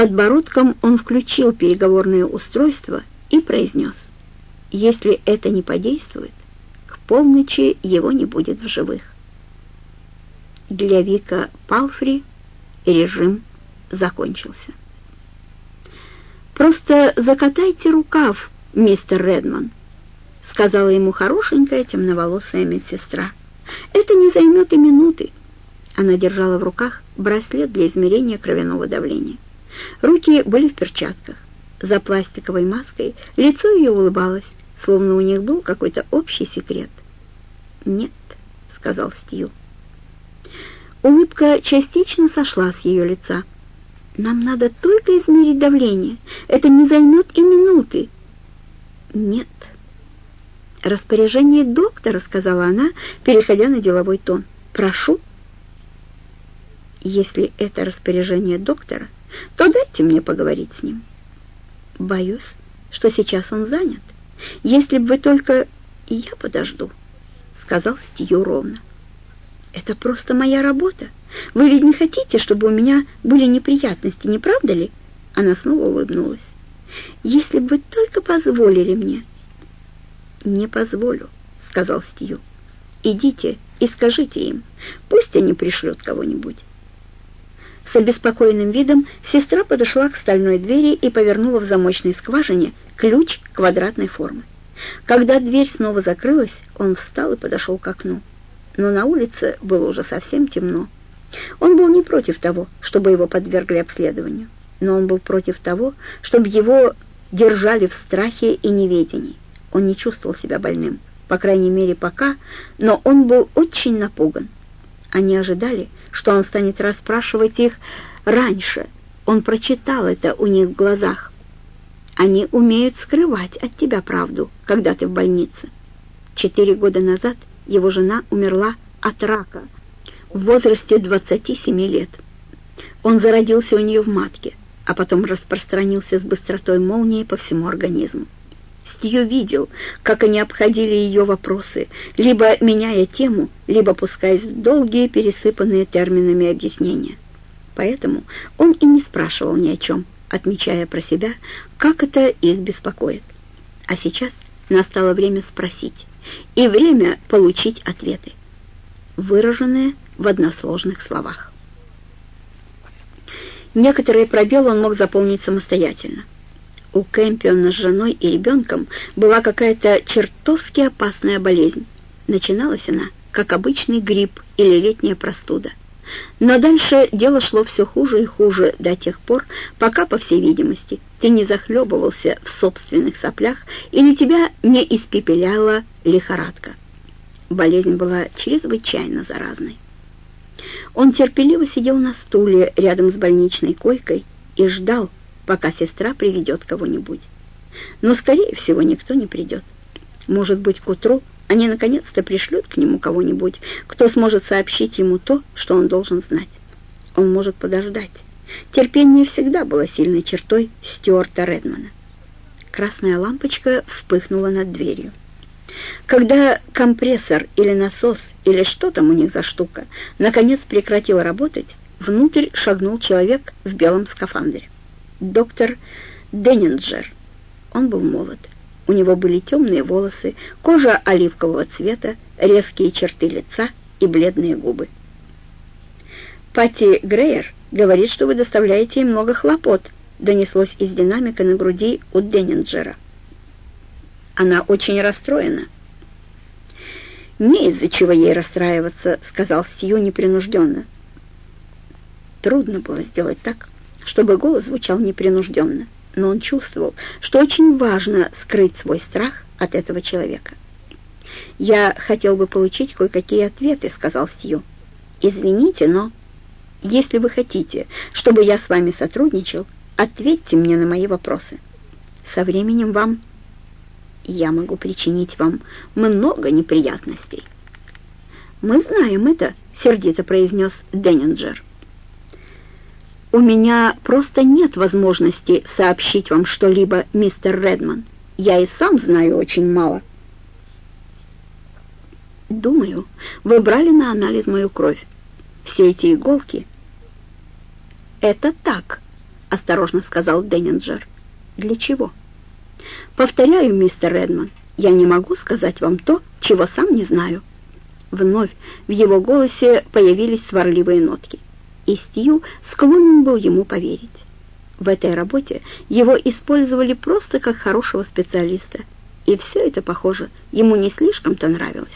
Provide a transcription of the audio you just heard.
Подбородком он включил переговорное устройство и произнес, «Если это не подействует, к полночи его не будет в живых». Для Вика Палфри режим закончился. «Просто закатайте рукав, мистер Редман», — сказала ему хорошенькая темноволосая медсестра. «Это не займет и минуты». Она держала в руках браслет для измерения кровяного давления. Руки были в перчатках. За пластиковой маской лицо ее улыбалось, словно у них был какой-то общий секрет. «Нет», — сказал Стью. Улыбка частично сошла с ее лица. «Нам надо только измерить давление. Это не займет и минуты». «Нет». «Распоряжение доктора», — сказала она, переходя на деловой тон. «Прошу». «Если это распоряжение доктора, то дайте мне поговорить с ним». «Боюсь, что сейчас он занят. Если бы вы только...» «Я подожду», — сказал Стью ровно. «Это просто моя работа. Вы ведь не хотите, чтобы у меня были неприятности, не правда ли?» Она снова улыбнулась. «Если бы только позволили мне». «Не позволю», — сказал Стью. «Идите и скажите им. Пусть они пришлют кого-нибудь». С обеспокоенным видом сестра подошла к стальной двери и повернула в замочной скважине ключ квадратной формы. Когда дверь снова закрылась, он встал и подошел к окну но на улице было уже совсем темно. Он был не против того, чтобы его подвергли обследованию, но он был против того, чтобы его держали в страхе и неведении. Он не чувствовал себя больным, по крайней мере пока, но он был очень напуган. Они ожидали, что он станет расспрашивать их раньше. Он прочитал это у них в глазах. Они умеют скрывать от тебя правду, когда ты в больнице. Четыре года назад его жена умерла от рака в возрасте 27 лет. Он зародился у нее в матке, а потом распространился с быстротой молнии по всему организму. Стью видел, как они обходили ее вопросы, либо меняя тему, либо пускаясь в долгие, пересыпанные терминами объяснения. Поэтому он и не спрашивал ни о чем, отмечая про себя, как это их беспокоит. А сейчас настало время спросить и время получить ответы, выраженные в односложных словах. Некоторые пробелы он мог заполнить самостоятельно. У Кэмпиона с женой и ребенком была какая-то чертовски опасная болезнь. Начиналась она, как обычный грипп или летняя простуда. Но дальше дело шло все хуже и хуже до тех пор, пока, по всей видимости, ты не захлебывался в собственных соплях или тебя не испепеляла лихорадка. Болезнь была чрезвычайно заразной. Он терпеливо сидел на стуле рядом с больничной койкой и ждал, пока сестра приведет кого-нибудь. Но, скорее всего, никто не придет. Может быть, к утру они наконец-то пришлют к нему кого-нибудь, кто сможет сообщить ему то, что он должен знать. Он может подождать. Терпение всегда было сильной чертой Стюарта Редмана. Красная лампочка вспыхнула над дверью. Когда компрессор или насос, или что там у них за штука, наконец прекратил работать, внутрь шагнул человек в белом скафандре. Доктор Деннинджер. Он был молод. У него были темные волосы, кожа оливкового цвета, резкие черты лица и бледные губы. Пати Грейер говорит, что вы доставляете им много хлопот», донеслось из динамика на груди у Деннинджера. Она очень расстроена. «Не из-за чего ей расстраиваться», — сказал Стью непринужденно. Трудно было сделать так, чтобы голос звучал непринужденно, но он чувствовал, что очень важно скрыть свой страх от этого человека. «Я хотел бы получить кое-какие ответы», — сказал Стью. «Извините, но...» Если вы хотите, чтобы я с вами сотрудничал, ответьте мне на мои вопросы. Со временем вам... Я могу причинить вам много неприятностей. Мы знаем это, сердито произнес Деннинджер. «У меня просто нет возможности сообщить вам что-либо, мистер Редман. Я и сам знаю очень мало». «Думаю, вы брали на анализ мою кровь. Все эти иголки это так. — осторожно сказал Деннинджер. «Для чего?» «Повторяю, мистер Редман, я не могу сказать вам то, чего сам не знаю». Вновь в его голосе появились сварливые нотки, и Стью склонен был ему поверить. В этой работе его использовали просто как хорошего специалиста, и все это, похоже, ему не слишком-то нравилось.